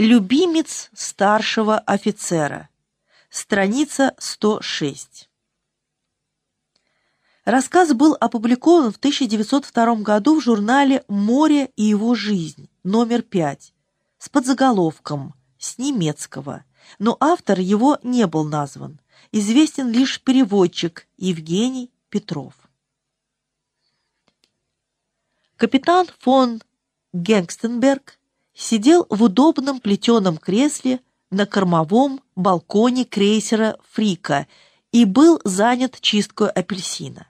Любимец старшего офицера. Страница 106. Рассказ был опубликован в 1902 году в журнале «Море и его жизнь», номер 5, с подзаголовком «С немецкого», но автор его не был назван. Известен лишь переводчик Евгений Петров. Капитан фон Генгстенберг сидел в удобном плетеном кресле на кормовом балконе крейсера «Фрика» и был занят чисткой апельсина.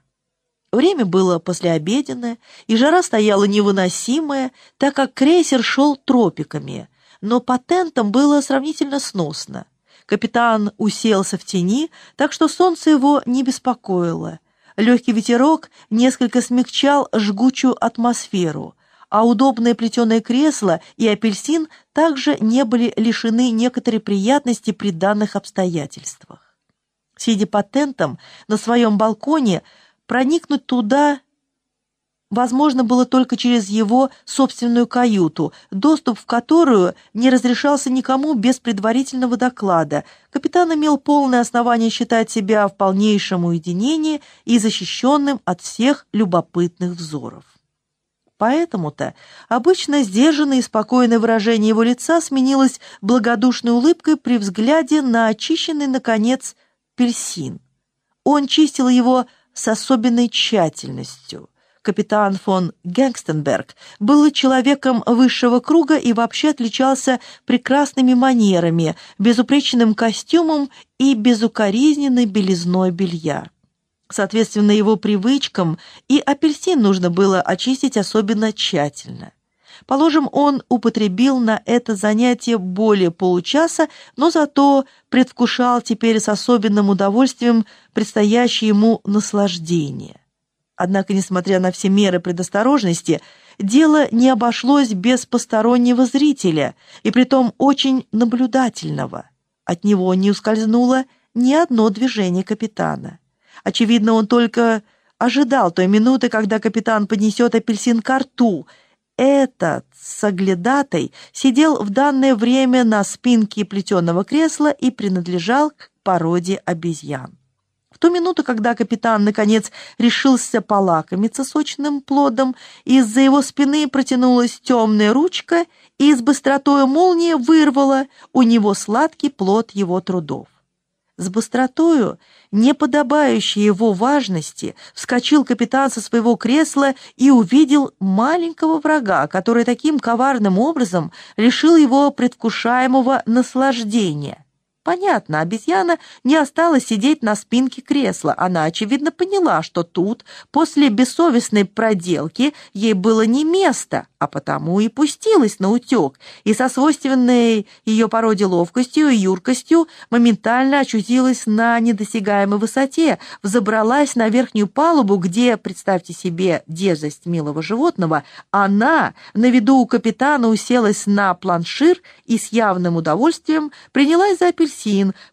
Время было послеобеденное, и жара стояла невыносимая, так как крейсер шел тропиками, но патентом было сравнительно сносно. Капитан уселся в тени, так что солнце его не беспокоило. Легкий ветерок несколько смягчал жгучую атмосферу, а удобное плетеное кресло и апельсин также не были лишены некоторой приятности при данных обстоятельствах. Сидя патентом на своем балконе, Проникнуть туда возможно было только через его собственную каюту, доступ в которую не разрешался никому без предварительного доклада. Капитан имел полное основание считать себя в полнейшем уединении и защищенным от всех любопытных взоров. Поэтому-то обычно сдержанное и спокойное выражение его лица сменилось благодушной улыбкой при взгляде на очищенный, наконец, персин. Он чистил его с особенной тщательностью. Капитан фон Гангстенберг был человеком высшего круга и вообще отличался прекрасными манерами, безупречным костюмом и безукоризненной белизной белья. Соответственно, его привычкам и апельсин нужно было очистить особенно тщательно. Положим, он употребил на это занятие более получаса, но зато предвкушал теперь с особенным удовольствием предстоящее ему наслаждение. Однако, несмотря на все меры предосторожности, дело не обошлось без постороннего зрителя, и притом очень наблюдательного. От него не ускользнуло ни одно движение капитана. Очевидно, он только ожидал той минуты, когда капитан поднесет апельсин ко рту — этот соглядатай сидел в данное время на спинке плетеного кресла и принадлежал к породе обезьян. В ту минуту, когда капитан, наконец, решился полакомиться сочным плодом, из-за его спины протянулась темная ручка и с быстротой молнии вырвала у него сладкий плод его трудов. С быстротою, не подобающей его важности, вскочил капитан со своего кресла и увидел маленького врага, который таким коварным образом лишил его предвкушаемого наслаждения. Понятно, обезьяна не осталась сидеть на спинке кресла. Она, очевидно, поняла, что тут, после бессовестной проделки, ей было не место, а потому и пустилась на утек, и со свойственной ее породе ловкостью и юркостью моментально очутилась на недосягаемой высоте, взобралась на верхнюю палубу, где, представьте себе дерзость милого животного, она на виду у капитана уселась на планшир и с явным удовольствием принялась за апельсин,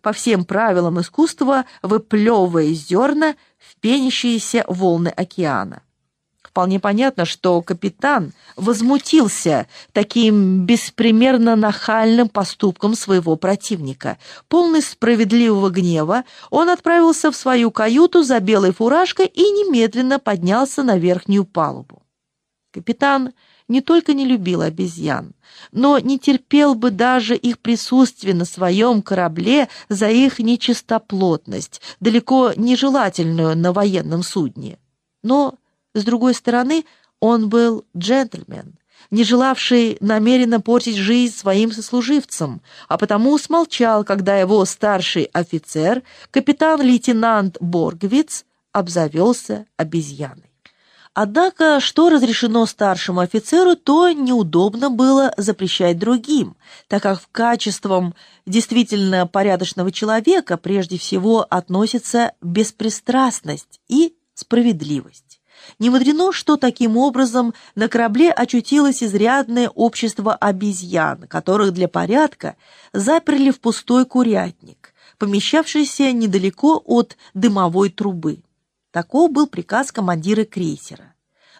по всем правилам искусства выплевывая зерна в пенящиеся волны океана. Вполне понятно, что капитан возмутился таким беспримерно нахальным поступком своего противника. Полный справедливого гнева, он отправился в свою каюту за белой фуражкой и немедленно поднялся на верхнюю палубу. Капитан не только не любил обезьян, но не терпел бы даже их присутствие на своем корабле за их нечистоплотность, далеко нежелательную на военном судне. Но с другой стороны, он был джентльмен, не желавший намеренно портить жизнь своим сослуживцам, а потому смолчал, когда его старший офицер, капитан-лейтенант Боргвиц, обзавелся обезьяной. Однако, что разрешено старшему офицеру, то неудобно было запрещать другим, так как в качеством действительно порядочного человека прежде всего относится беспристрастность и справедливость. Не мудрено, что таким образом на корабле очутилось изрядное общество обезьян, которых для порядка заперли в пустой курятник, помещавшийся недалеко от дымовой трубы. Таков был приказ командира крейсера.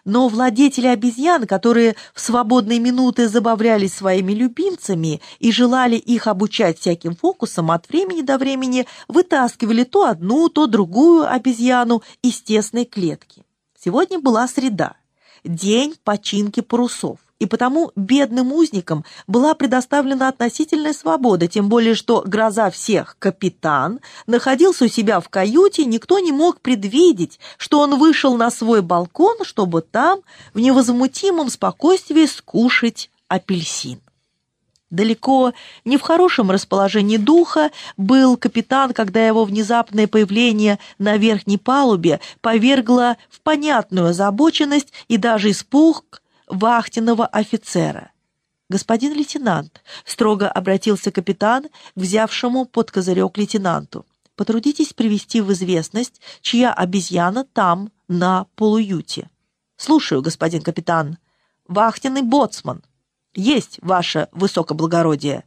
Но владетели обезьян, которые в свободные минуты забавлялись своими любимцами и желали их обучать всяким фокусам, от времени до времени вытаскивали то одну, то другую обезьяну из тесной клетки. Сегодня была среда, день починки парусов и потому бедным узникам была предоставлена относительная свобода, тем более что гроза всех, капитан, находился у себя в каюте, никто не мог предвидеть, что он вышел на свой балкон, чтобы там в невозмутимом спокойствии скушать апельсин. Далеко не в хорошем расположении духа был капитан, когда его внезапное появление на верхней палубе повергло в понятную озабоченность и даже испуг вахтенного офицера. «Господин лейтенант», — строго обратился капитан взявшему под козырек лейтенанту, «потрудитесь привести в известность, чья обезьяна там, на полуюте». «Слушаю, господин капитан. Вахтенный боцман». «Есть, ваше высокоблагородие».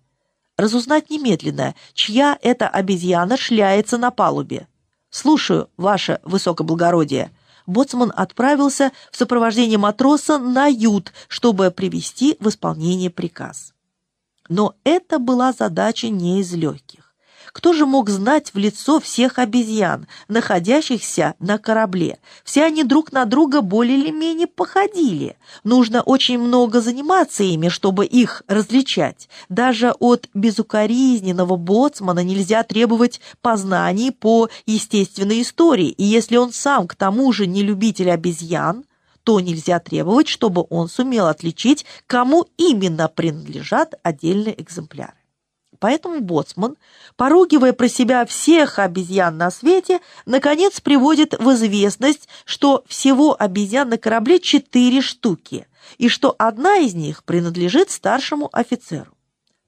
«Разузнать немедленно, чья эта обезьяна шляется на палубе». «Слушаю, ваше высокоблагородие» боцман отправился в сопровождении матроса на ют, чтобы привести в исполнение приказ. Но это была задача не из легких. Кто же мог знать в лицо всех обезьян, находящихся на корабле? Все они друг на друга более или менее походили. Нужно очень много заниматься ими, чтобы их различать. Даже от безукоризненного боцмана нельзя требовать познаний по естественной истории, и если он сам к тому же не любитель обезьян, то нельзя требовать, чтобы он сумел отличить, кому именно принадлежат отдельные экземпляры. Поэтому боцман, поругивая про себя всех обезьян на свете, наконец приводит в известность, что всего обезьян на корабле четыре штуки, и что одна из них принадлежит старшему офицеру.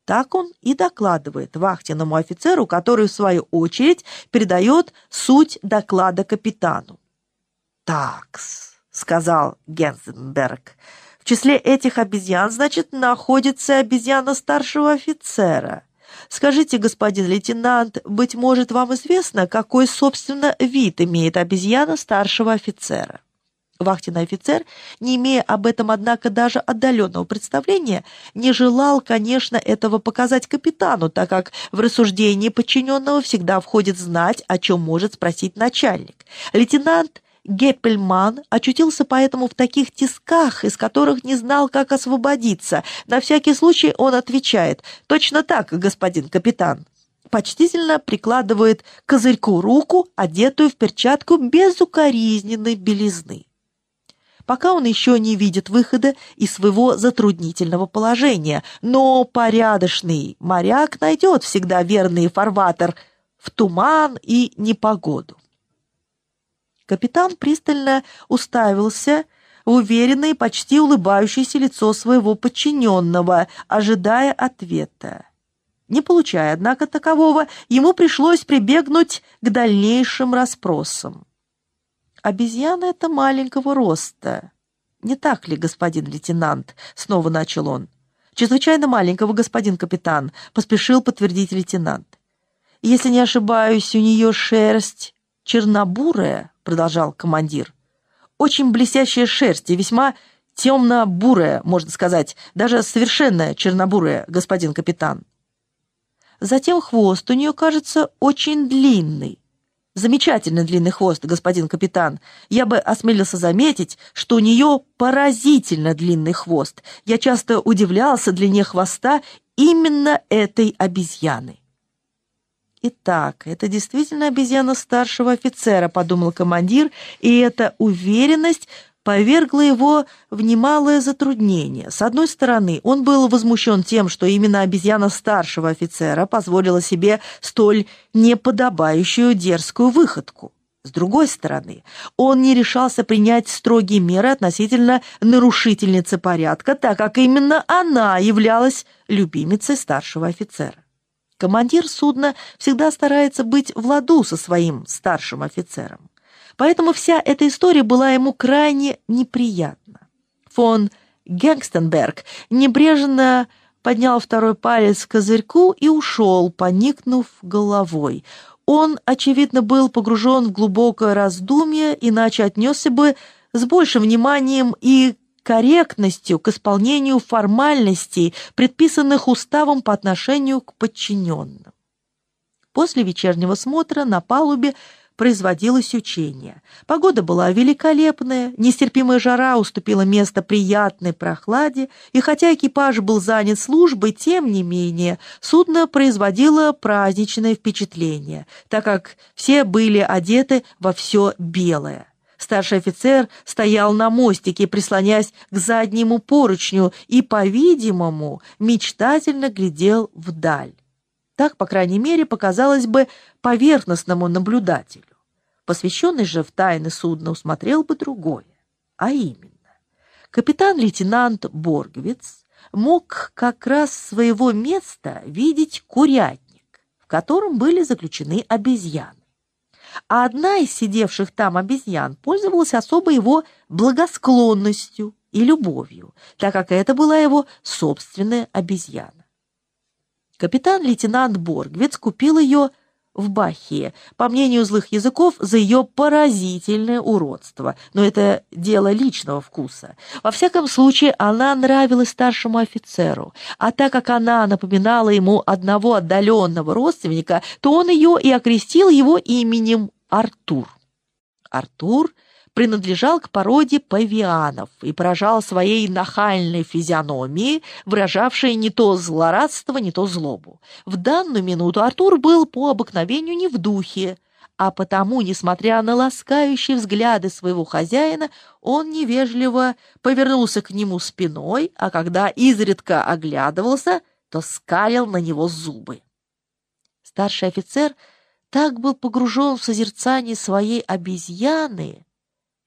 Так он и докладывает вахтенному офицеру, который, в свою очередь, передает суть доклада капитану. «Такс», — сказал Гензенберг, — «в числе этих обезьян, значит, находится обезьяна старшего офицера». Скажите, господин лейтенант, быть может, вам известно, какой, собственно, вид имеет обезьяна старшего офицера? Вахтенный офицер, не имея об этом, однако, даже отдаленного представления, не желал, конечно, этого показать капитану, так как в рассуждении подчиненного всегда входит знать, о чем может спросить начальник. Лейтенант Геппельман очутился поэтому в таких тисках, из которых не знал, как освободиться. На всякий случай он отвечает «Точно так, господин капитан». Почтительно прикладывает к козырьку руку, одетую в перчатку безукоризненной белизны. Пока он еще не видит выхода из своего затруднительного положения, но порядочный моряк найдет всегда верный фарватер в туман и непогоду. Капитан пристально уставился в уверенное почти улыбающееся лицо своего подчиненного, ожидая ответа. Не получая, однако, такового, ему пришлось прибегнуть к дальнейшим расспросам. «Обезьяна — это маленького роста. Не так ли, господин лейтенант?» — снова начал он. «Чрезвычайно маленького, господин капитан», — поспешил подтвердить лейтенант. «Если не ошибаюсь, у нее шерсть чернобурая», продолжал командир. «Очень блестящая шерсть и весьма темно-бурая, можно сказать, даже совершенно чернобурая, господин капитан. Затем хвост у нее, кажется, очень длинный. Замечательно длинный хвост, господин капитан. Я бы осмелился заметить, что у нее поразительно длинный хвост. Я часто удивлялся длине хвоста именно этой обезьяны. «Итак, это действительно обезьяна старшего офицера», — подумал командир, и эта уверенность повергла его в немалое затруднение. С одной стороны, он был возмущен тем, что именно обезьяна старшего офицера позволила себе столь неподобающую дерзкую выходку. С другой стороны, он не решался принять строгие меры относительно нарушительницы порядка, так как именно она являлась любимицей старшего офицера. Командир судна всегда старается быть в ладу со своим старшим офицером. Поэтому вся эта история была ему крайне неприятна. Фон Генгстенберг небрежно поднял второй палец к козырьку и ушел, поникнув головой. Он, очевидно, был погружен в глубокое раздумье, иначе отнесся бы с большим вниманием и корректностью к исполнению формальностей, предписанных уставом по отношению к подчиненным. После вечернего смотра на палубе производилось учение. Погода была великолепная, нестерпимая жара уступила место приятной прохладе, и хотя экипаж был занят службой, тем не менее судно производило праздничное впечатление, так как все были одеты во все белое. Старший офицер стоял на мостике, прислонясь к заднему поручню и, по-видимому, мечтательно глядел вдаль. Так, по крайней мере, показалось бы поверхностному наблюдателю. Посвященный же в тайны судна усмотрел бы другое, а именно, капитан-лейтенант Боргвиц мог как раз своего места видеть курятник, в котором были заключены обезьяны. А одна из сидевших там обезьян пользовалась особо его благосклонностью и любовью, так как это была его собственная обезьяна. Капитан-лейтенант Боргвиц купил ее в Бахе, по мнению злых языков, за ее поразительное уродство. Но это дело личного вкуса. Во всяком случае, она нравилась старшему офицеру, а так как она напоминала ему одного отдаленного родственника, то он ее и окрестил его именем Артур. Артур — принадлежал к породе павианов и поражал своей нахальной физиономией, выражавшей не то злорадство, не то злобу. В данную минуту Артур был по обыкновению не в духе, а потому, несмотря на ласкающие взгляды своего хозяина, он невежливо повернулся к нему спиной, а когда изредка оглядывался, то скалил на него зубы. Старший офицер так был погружен в созерцание своей обезьяны,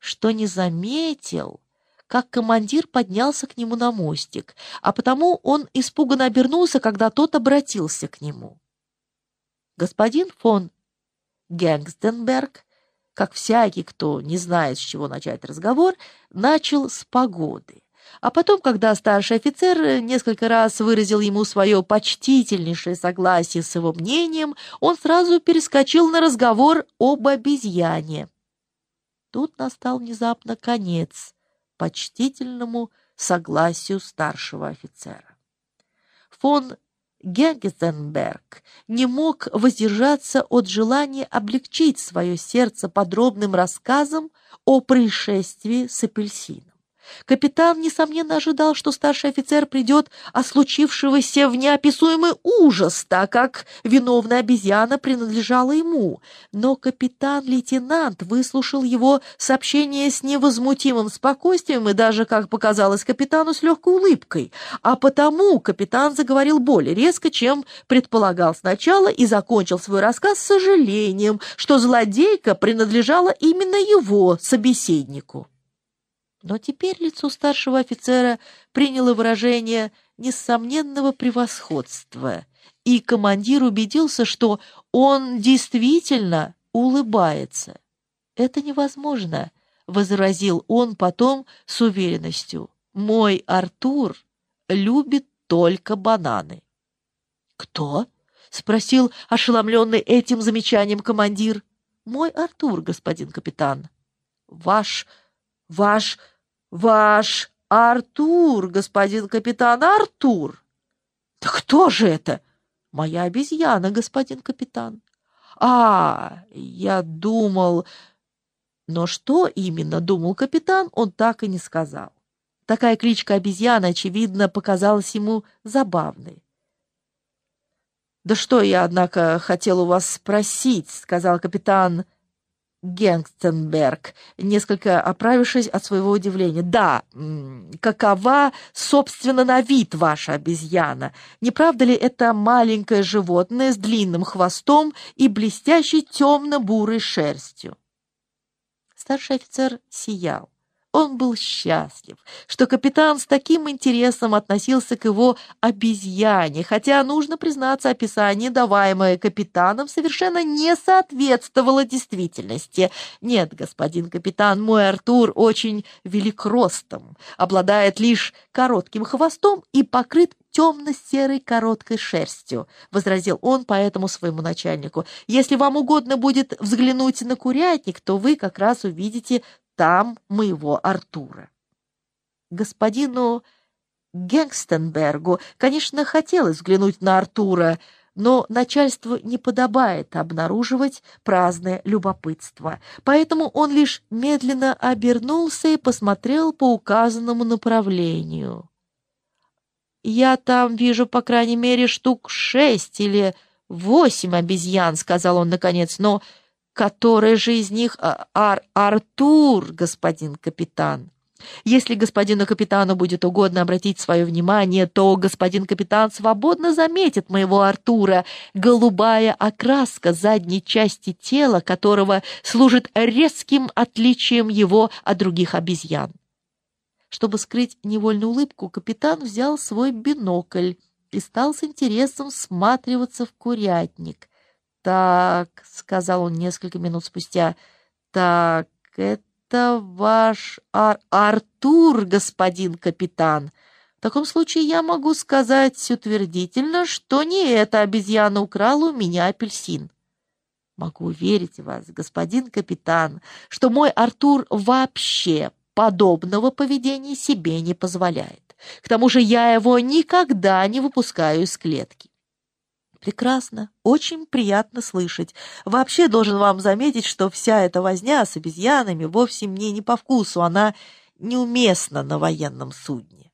что не заметил, как командир поднялся к нему на мостик, а потому он испуганно обернулся, когда тот обратился к нему. Господин фон Генгстенберг, как всякий, кто не знает, с чего начать разговор, начал с погоды. А потом, когда старший офицер несколько раз выразил ему свое почтительнейшее согласие с его мнением, он сразу перескочил на разговор об обезьяне. Тут настал внезапно конец почтительному согласию старшего офицера. Фон Геггезенберг не мог воздержаться от желания облегчить свое сердце подробным рассказом о происшествии с апельсином. Капитан, несомненно, ожидал, что старший офицер придет о случившегося в неописуемый ужас, так как виновная обезьяна принадлежала ему. Но капитан-лейтенант выслушал его сообщение с невозмутимым спокойствием и даже, как показалось капитану, с легкой улыбкой. А потому капитан заговорил более резко, чем предполагал сначала, и закончил свой рассказ с сожалением, что злодейка принадлежала именно его собеседнику. Но теперь лицо старшего офицера приняло выражение несомненного превосходства, и командир убедился, что он действительно улыбается. «Это невозможно», — возразил он потом с уверенностью. «Мой Артур любит только бананы». «Кто?» — спросил ошеломленный этим замечанием командир. «Мой Артур, господин капитан». «Ваш... ваш...» Ваш Артур, господин капитан Артур. Да кто же это? Моя обезьяна, господин капитан. А, я думал... Но что именно думал капитан, он так и не сказал. Такая кличка обезьяны, очевидно, показалась ему забавной. «Да что я, однако, хотел у вас спросить», — сказал капитан Генгстенберг, несколько оправившись от своего удивления. «Да, какова, собственно, на вид ваша обезьяна? Не правда ли это маленькое животное с длинным хвостом и блестящей темно-бурой шерстью?» Старший офицер сиял. Он был счастлив, что капитан с таким интересом относился к его обезьяне, хотя, нужно признаться, описание, даваемое капитаном, совершенно не соответствовало действительности. Нет, господин капитан, мой Артур очень велик ростом, обладает лишь коротким хвостом и покрыт темно-серой короткой шерстью», — возразил он поэтому своему начальнику. «Если вам угодно будет взглянуть на курятник, то вы как раз увидите там моего Артура. Господину Генгстенбергу, конечно, хотелось взглянуть на Артура, но начальству не подобает обнаруживать праздное любопытство. Поэтому он лишь медленно обернулся и посмотрел по указанному направлению. «Я там вижу, по крайней мере, штук шесть или восемь обезьян», — сказал он наконец, — «но который же из них а, Ар Артур, господин капитан?» Если господину капитану будет угодно обратить свое внимание, то господин капитан свободно заметит моего Артура, голубая окраска задней части тела которого служит резким отличием его от других обезьян. Чтобы скрыть невольную улыбку, капитан взял свой бинокль и стал с интересом всматриваться в курятник. «Так», — сказал он несколько минут спустя, — «так, это...» ваш Ар Артур, господин капитан. В таком случае я могу сказать утвердительно, что не эта обезьяна украла у меня апельсин. Могу уверить вас, господин капитан, что мой Артур вообще подобного поведения себе не позволяет. К тому же я его никогда не выпускаю из клетки. Прекрасно, очень приятно слышать. Вообще должен вам заметить, что вся эта возня с обезьянами вовсе мне не по вкусу, она неуместна на военном судне.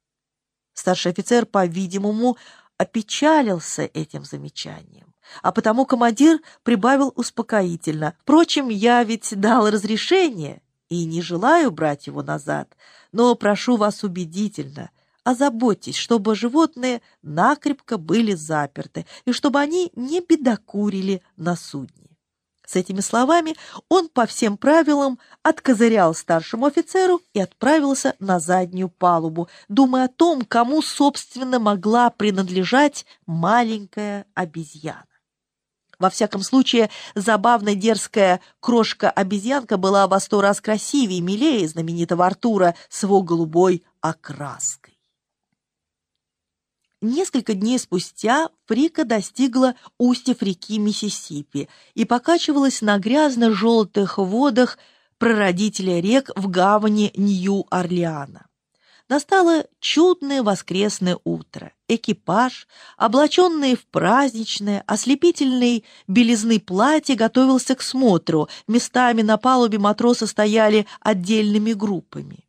Старший офицер, по-видимому, опечалился этим замечанием, а потому командир прибавил успокоительно. Впрочем, я ведь дал разрешение и не желаю брать его назад, но прошу вас убедительно — озаботьтесь, чтобы животные накрепко были заперты и чтобы они не бедокурили на судне. С этими словами он по всем правилам откозырял старшему офицеру и отправился на заднюю палубу, думая о том, кому, собственно, могла принадлежать маленькая обезьяна. Во всяком случае, забавно дерзкая крошка-обезьянка была во сто раз красивее и милее знаменитого Артура с его голубой окраской. Несколько дней спустя Фрика достигла устьев реки Миссисипи и покачивалась на грязно-желтых водах прародителя рек в гавани Нью-Орлеана. Настало чудное воскресное утро. Экипаж, облаченный в праздничное, ослепительной белизны платье, готовился к смотру. Местами на палубе матросы стояли отдельными группами.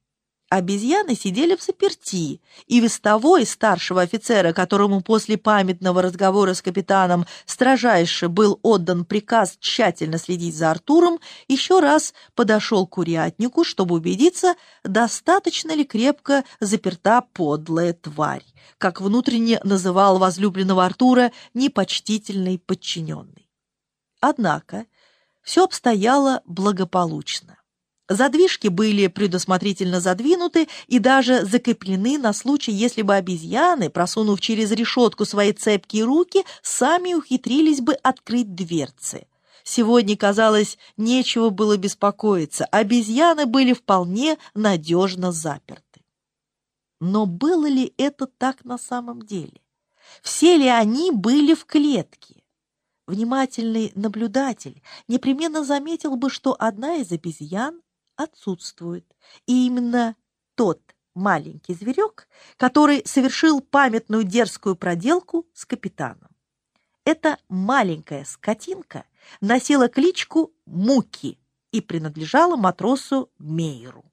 Обезьяны сидели в заперти, и вестовой старшего офицера, которому после памятного разговора с капитаном строжайше был отдан приказ тщательно следить за Артуром, еще раз подошел к курятнику, чтобы убедиться, достаточно ли крепко заперта подлая тварь, как внутренне называл возлюбленного Артура непочтительный подчиненный. Однако все обстояло благополучно. Задвижки были предусмотрительно задвинуты и даже закреплены на случай, если бы обезьяны, просунув через решетку свои цепкие руки, сами ухитрились бы открыть дверцы. Сегодня, казалось, нечего было беспокоиться, обезьяны были вполне надежно заперты. Но было ли это так на самом деле? Все ли они были в клетке? Внимательный наблюдатель непременно заметил бы, что одна из обезьян отсутствует. И именно тот маленький зверек, который совершил памятную дерзкую проделку с капитаном. Эта маленькая скотинка носила кличку Муки и принадлежала матросу Мейеру.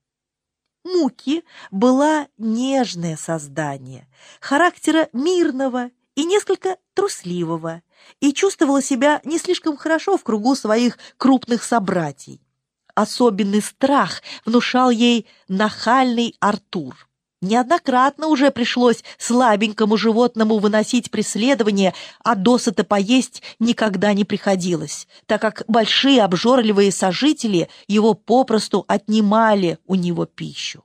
Муки была нежное создание, характера мирного и несколько трусливого, и чувствовала себя не слишком хорошо в кругу своих крупных собратьей. Особенный страх внушал ей нахальный Артур. Неоднократно уже пришлось слабенькому животному выносить преследование, а досыта поесть никогда не приходилось, так как большие обжорливые сожители его попросту отнимали у него пищу.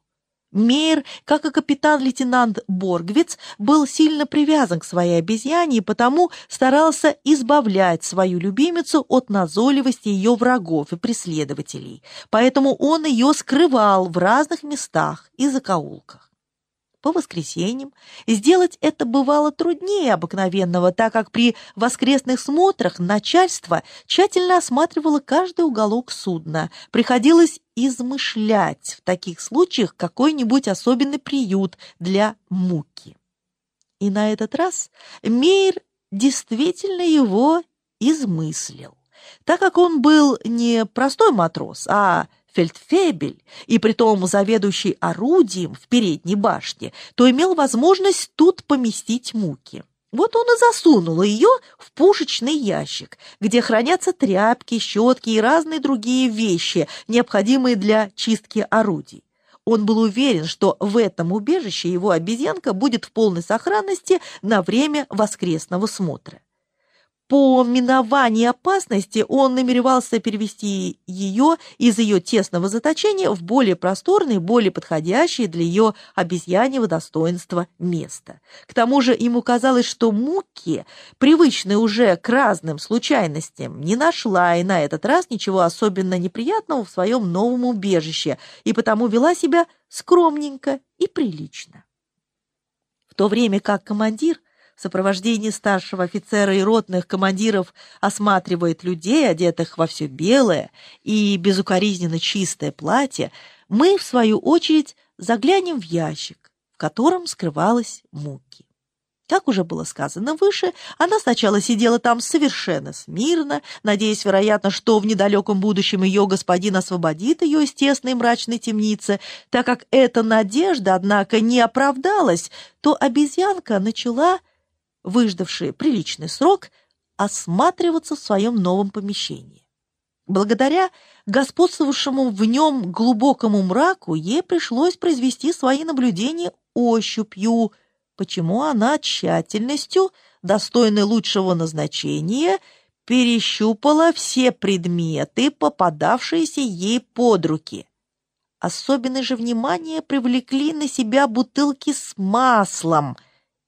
Мейер, как и капитан-лейтенант Боргвиц, был сильно привязан к своей обезьяне и потому старался избавлять свою любимицу от назойливости ее врагов и преследователей, поэтому он ее скрывал в разных местах и закоулках. По воскресеньям. Сделать это бывало труднее обыкновенного, так как при воскресных смотрах начальство тщательно осматривало каждый уголок судна. Приходилось измышлять в таких случаях какой-нибудь особенный приют для муки. И на этот раз Мейер действительно его измыслил. Так как он был не простой матрос, а фельдфебель, и притом заведующий орудием в передней башне, то имел возможность тут поместить муки. Вот он и засунул ее в пушечный ящик, где хранятся тряпки, щетки и разные другие вещи, необходимые для чистки орудий. Он был уверен, что в этом убежище его обезьянка будет в полной сохранности на время воскресного смотра. По миновании опасности он намеревался перевести ее из ее тесного заточения в более просторное, более подходящее для ее обезьяньего достоинства место. К тому же ему казалось, что Муки, привычная уже к разным случайностям, не нашла и на этот раз ничего особенно неприятного в своем новом убежище и потому вела себя скромненько и прилично. В то время как командир в сопровождении старшего офицера и ротных командиров осматривает людей, одетых во все белое и безукоризненно чистое платье, мы, в свою очередь, заглянем в ящик, в котором скрывалась Муки. Как уже было сказано выше, она сначала сидела там совершенно смирно, надеясь, вероятно, что в недалеком будущем ее господин освободит ее из тесной мрачной темницы. Так как эта надежда, однако, не оправдалась, то обезьянка начала выждавшие приличный срок, осматриваться в своем новом помещении. Благодаря господствовавшему в нем глубокому мраку ей пришлось произвести свои наблюдения ощупью, почему она тщательностью, достойной лучшего назначения, перещупала все предметы, попадавшиеся ей под руки. Особенное же внимание привлекли на себя бутылки с маслом,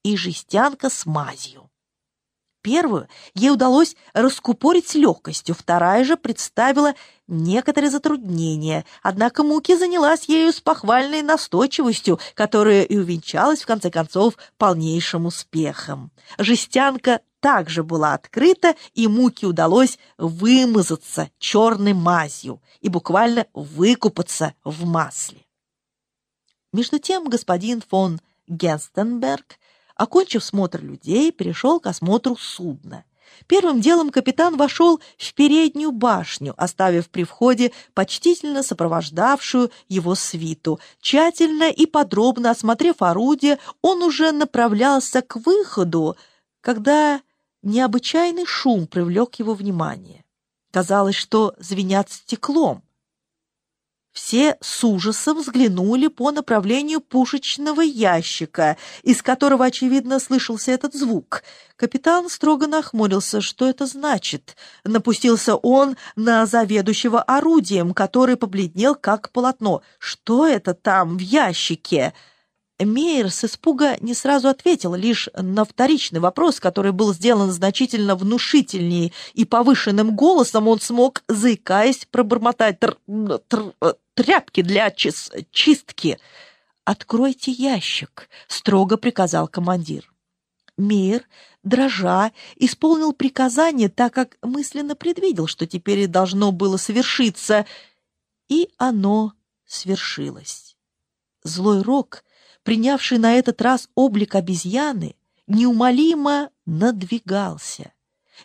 и жестянка с мазью. Первую ей удалось раскупорить с легкостью, вторая же представила некоторые затруднения, однако Муки занялась ею с похвальной настойчивостью, которая и увенчалась, в конце концов, полнейшим успехом. Жестянка также была открыта, и Муке удалось вымазаться черной мазью и буквально выкупаться в масле. Между тем господин фон Генстенберг Окончив смотр людей, перешел к осмотру судна. Первым делом капитан вошел в переднюю башню, оставив при входе почтительно сопровождавшую его свиту. Тщательно и подробно осмотрев орудие, он уже направлялся к выходу, когда необычайный шум привлек его внимание. Казалось, что звенят стеклом. Все с ужасом взглянули по направлению пушечного ящика, из которого, очевидно, слышался этот звук. Капитан строго нахмурился. Что это значит? Напустился он на заведующего орудием, который побледнел, как полотно. «Что это там в ящике?» Мейер с испуга не сразу ответил, лишь на вторичный вопрос, который был сделан значительно внушительнее и повышенным голосом он смог, заикаясь, пробормотать тр тр тряпки для чис чистки. «Откройте ящик», — строго приказал командир. Мейер, дрожа, исполнил приказание, так как мысленно предвидел, что теперь должно было совершиться, и оно свершилось. Злой рок — принявший на этот раз облик обезьяны, неумолимо надвигался.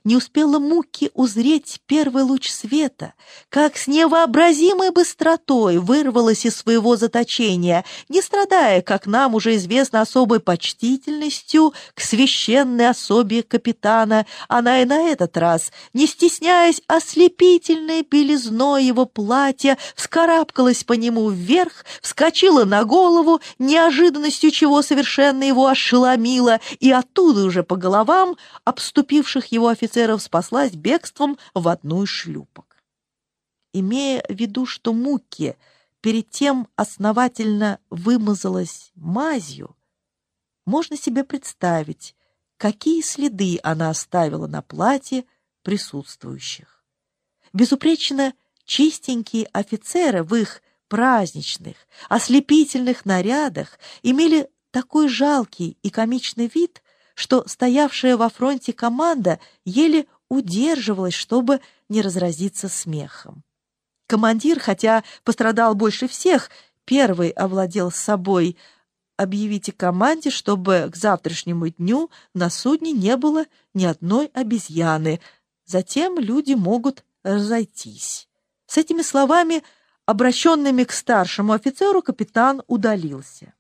Не успела Муки узреть первый луч света, как с невообразимой быстротой вырвалась из своего заточения, не страдая, как нам уже известно, особой почтительностью к священной особе капитана, она и на этот раз, не стесняясь ослепительной белизной его платья, вскарабкалась по нему вверх, вскочила на голову, неожиданностью чего совершенно его ошеломила, и оттуда уже по головам обступивших его офицеров офицеров спаслась бегством в одну из шлюпок. Имея в виду, что Муки перед тем основательно вымазалась мазью, можно себе представить, какие следы она оставила на платье присутствующих. Безупречно чистенькие офицеры в их праздничных, ослепительных нарядах имели такой жалкий и комичный вид, что стоявшая во фронте команда еле удерживалась, чтобы не разразиться смехом. Командир, хотя пострадал больше всех, первый овладел собой. Объявите команде, чтобы к завтрашнему дню на судне не было ни одной обезьяны. Затем люди могут разойтись. С этими словами, обращенными к старшему офицеру, капитан удалился.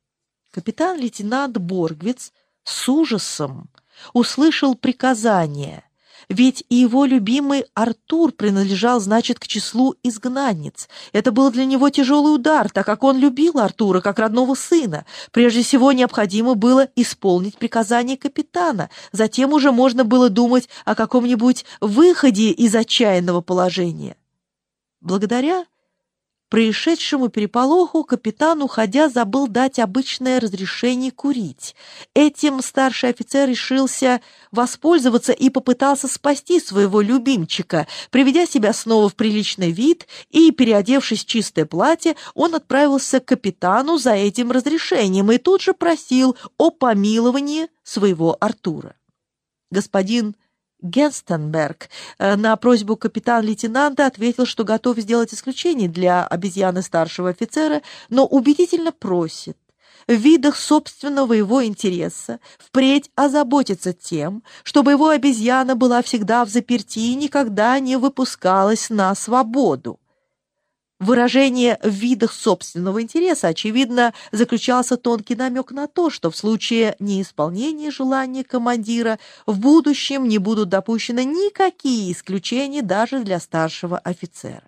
Капитан-лейтенант Боргвиц с ужасом услышал приказание, ведь и его любимый Артур принадлежал, значит, к числу изгнанниц. Это был для него тяжелый удар, так как он любил Артура как родного сына. Прежде всего, необходимо было исполнить приказание капитана. Затем уже можно было думать о каком-нибудь выходе из отчаянного положения. Благодаря происшедшему переполоху капитан, уходя, забыл дать обычное разрешение курить. Этим старший офицер решился воспользоваться и попытался спасти своего любимчика. Приведя себя снова в приличный вид и переодевшись в чистое платье, он отправился к капитану за этим разрешением и тут же просил о помиловании своего Артура. Господин Генстенберг э, на просьбу капитан-лейтенанта ответил, что готов сделать исключение для обезьяны старшего офицера, но убедительно просит в видах собственного его интереса впредь озаботиться тем, чтобы его обезьяна была всегда в заперти и никогда не выпускалась на свободу. Выражение в видах собственного интереса, очевидно, заключался тонкий намек на то, что в случае неисполнения желания командира в будущем не будут допущены никакие исключения даже для старшего офицера.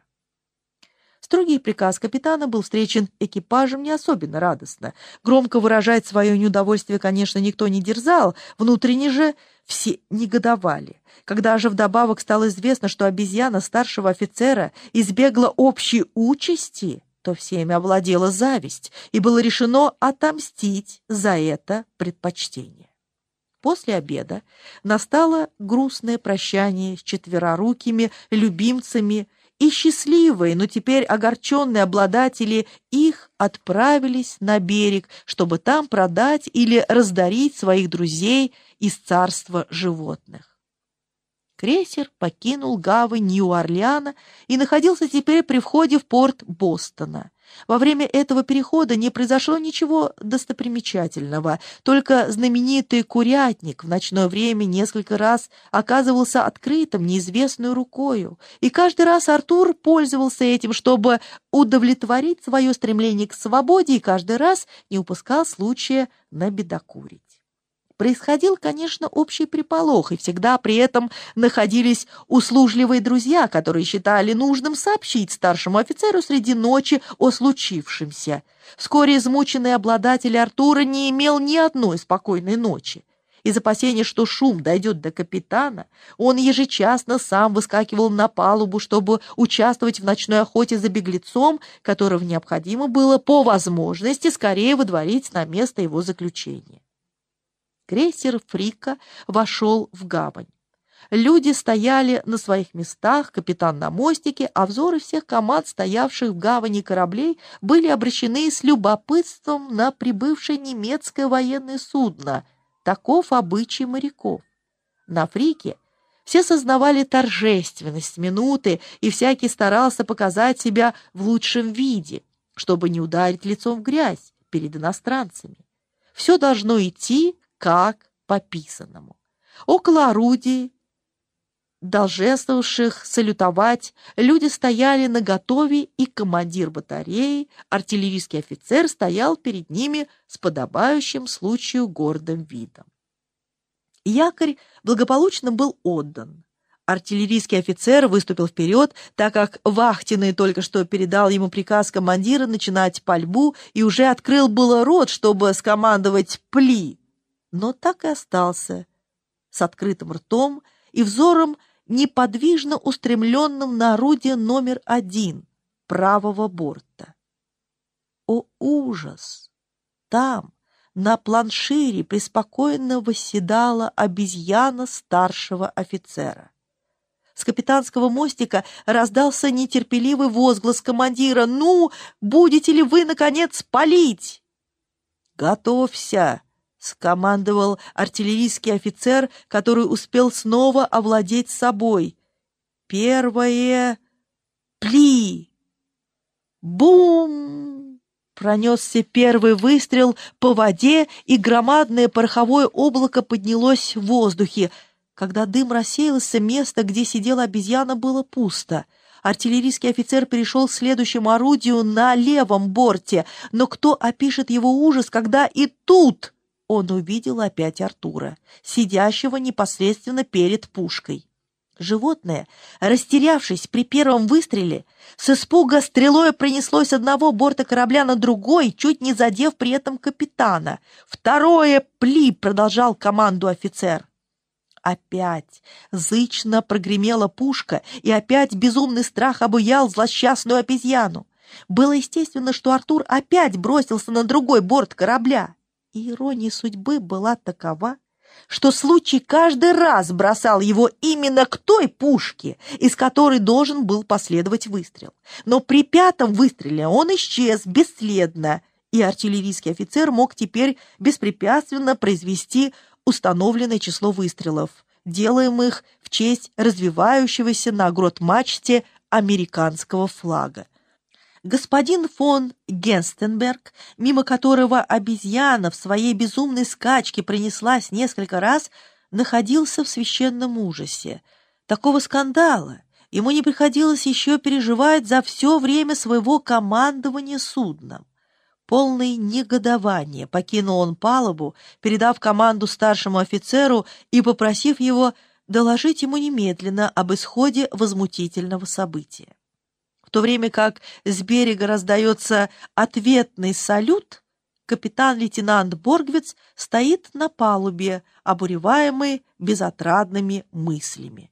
Строгий приказ капитана был встречен экипажем не особенно радостно. Громко выражать свое неудовольствие, конечно, никто не дерзал, внутренне же все негодовали. Когда же вдобавок стало известно, что обезьяна старшего офицера избегла общей участи, то всеми овладела зависть, и было решено отомстить за это предпочтение. После обеда настало грустное прощание с четверорукими любимцами и счастливые, но теперь огорченные обладатели их отправились на берег, чтобы там продать или раздарить своих друзей из царства животных. Крейсер покинул гавань Нью-Орлеана и находился теперь при входе в порт Бостона. Во время этого перехода не произошло ничего достопримечательного, только знаменитый курятник в ночное время несколько раз оказывался открытым неизвестную рукою, и каждый раз Артур пользовался этим, чтобы удовлетворить свое стремление к свободе, и каждый раз не упускал случая набедокурить. Происходил, конечно, общий приполох, и всегда при этом находились услужливые друзья, которые считали нужным сообщить старшему офицеру среди ночи о случившемся. Вскоре измученный обладатель Артура не имел ни одной спокойной ночи. Из опасения, что шум дойдет до капитана, он ежечасно сам выскакивал на палубу, чтобы участвовать в ночной охоте за беглецом, которого необходимо было по возможности скорее выдворить на место его заключения. Крейсер «Фрика» вошел в гавань. Люди стояли на своих местах, капитан на мостике, а взоры всех команд, стоявших в гавани кораблей, были обращены с любопытством на прибывшее немецкое военное судно. Таков обычай моряков. На Фрике все сознавали торжественность минуты, и всякий старался показать себя в лучшем виде, чтобы не ударить лицом в грязь перед иностранцами. Все должно идти как по писанному. Около орудий, долженствовавших салютовать, люди стояли наготове, и командир батареи, артиллерийский офицер, стоял перед ними с подобающим случаю гордым видом. Якорь благополучно был отдан. Артиллерийский офицер выступил вперед, так как Вахтенный только что передал ему приказ командира начинать пальбу и уже открыл было рот, чтобы скомандовать «пли», но так и остался с открытым ртом и взором, неподвижно устремленным на орудие номер один правого борта. О, ужас! Там, на планшире, преспокойно восседала обезьяна старшего офицера. С капитанского мостика раздался нетерпеливый возглас командира «Ну, будете ли вы, наконец, палить?» «Готовься!» — скомандовал артиллерийский офицер, который успел снова овладеть собой. «Первое... Пли!» Бум! Пронесся первый выстрел по воде, и громадное пороховое облако поднялось в воздухе. Когда дым рассеялся, место, где сидела обезьяна, было пусто. Артиллерийский офицер перешел к следующему орудию на левом борте, но кто опишет его ужас, когда и тут он увидел опять Артура, сидящего непосредственно перед пушкой. Животное, растерявшись при первом выстреле, с испуга стрелой пронеслось одного борта корабля на другой, чуть не задев при этом капитана. «Второе пли!» — продолжал команду офицер. Опять зычно прогремела пушка, и опять безумный страх обуял злосчастную обезьяну. Было естественно, что Артур опять бросился на другой борт корабля. И ирония судьбы была такова, что случай каждый раз бросал его именно к той пушке, из которой должен был последовать выстрел. Но при пятом выстреле он исчез бесследно, и артиллерийский офицер мог теперь беспрепятственно произвести установленное число выстрелов, делаемых в честь развивающегося на грот-мачте американского флага господин фон Генстенберг, мимо которого обезьяна в своей безумной скачке принеслась несколько раз, находился в священном ужасе. Такого скандала ему не приходилось еще переживать за все время своего командования судном. Полный негодование покинул он палубу, передав команду старшему офицеру и попросив его доложить ему немедленно об исходе возмутительного события то время как с берега раздается ответный салют, капитан-лейтенант Боргвиц стоит на палубе, обуреваемый безотрадными мыслями.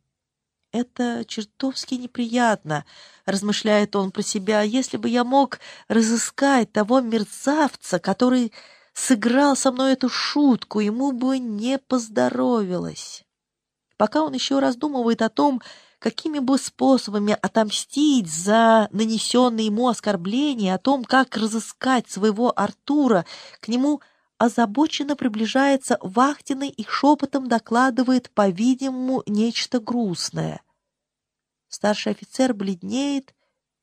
«Это чертовски неприятно», — размышляет он про себя, «если бы я мог разыскать того мерзавца, который сыграл со мной эту шутку, ему бы не поздоровилось». Пока он еще раздумывает о том, какими бы способами отомстить за нанесенные ему оскорбления, о том, как разыскать своего Артура, к нему озабоченно приближается Вахтиной и шепотом докладывает, по-видимому, нечто грустное. Старший офицер бледнеет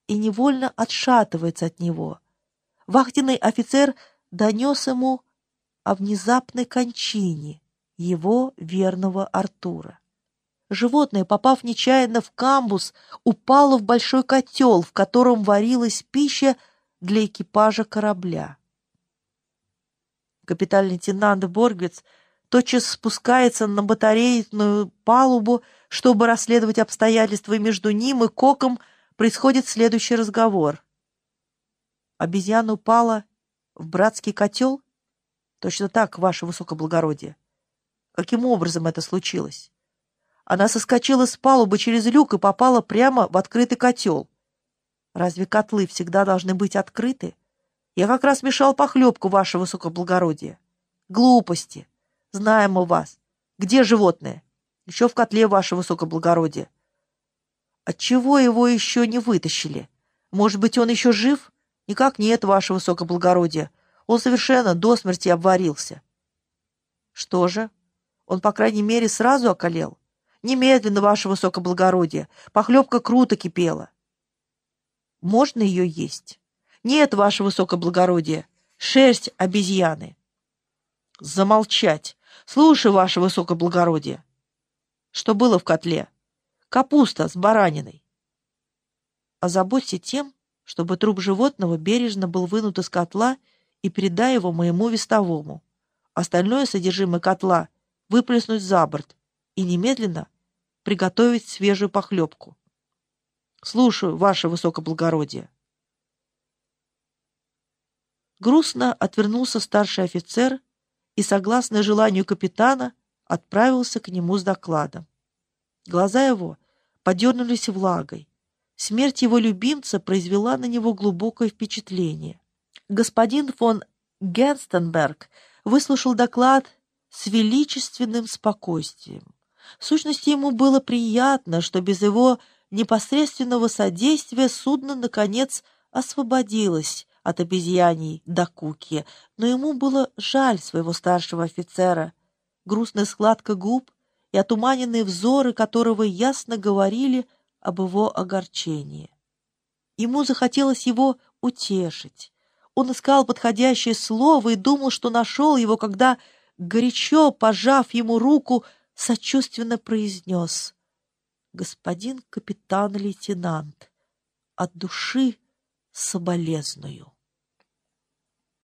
и невольно отшатывается от него. Вахтенный офицер донес ему о внезапной кончине его верного Артура. Животное, попав нечаянно в камбус, упало в большой котел, в котором варилась пища для экипажа корабля. Капитан-лейтенант Боргвиц тотчас спускается на батарейную палубу, чтобы расследовать обстоятельства, между ним и Коком происходит следующий разговор. Обезьяна упала в братский котел? Точно так, ваше высокоблагородие. Каким образом это случилось? Она соскочила с палубы через люк и попала прямо в открытый котел. Разве котлы всегда должны быть открыты? Я как раз мешал похлебку, ваше высокоблагородие. Глупости. Знаем мы вас. Где животное? Еще в котле, ваше высокоблагородие. Отчего его еще не вытащили? Может быть, он еще жив? Никак нет, ваше высокоблагородие. Он совершенно до смерти обварился. Что же? Он, по крайней мере, сразу околел? Немедленно, ваше высокоблагородие. Похлебка круто кипела. Можно ее есть? Нет, ваше высокоблагородие. Шерсть обезьяны. Замолчать. Слушай, ваше высокоблагородие. Что было в котле? Капуста с бараниной. Озаботься тем, чтобы труп животного бережно был вынут из котла и передай его моему вестовому. Остальное содержимое котла выплеснуть за борт и немедленно приготовить свежую похлебку. Слушаю, ваше высокоблагородие. Грустно отвернулся старший офицер и, согласно желанию капитана, отправился к нему с докладом. Глаза его подернулись влагой. Смерть его любимца произвела на него глубокое впечатление. Господин фон Генстенберг выслушал доклад с величественным спокойствием. В сущности, ему было приятно, что без его непосредственного содействия судно, наконец, освободилось от обезьяний до куки, но ему было жаль своего старшего офицера. Грустная складка губ и отуманенные взоры которого ясно говорили об его огорчении. Ему захотелось его утешить. Он искал подходящее слово и думал, что нашел его, когда, горячо пожав ему руку, сочувственно произнес «Господин капитан-лейтенант, от души соболезную».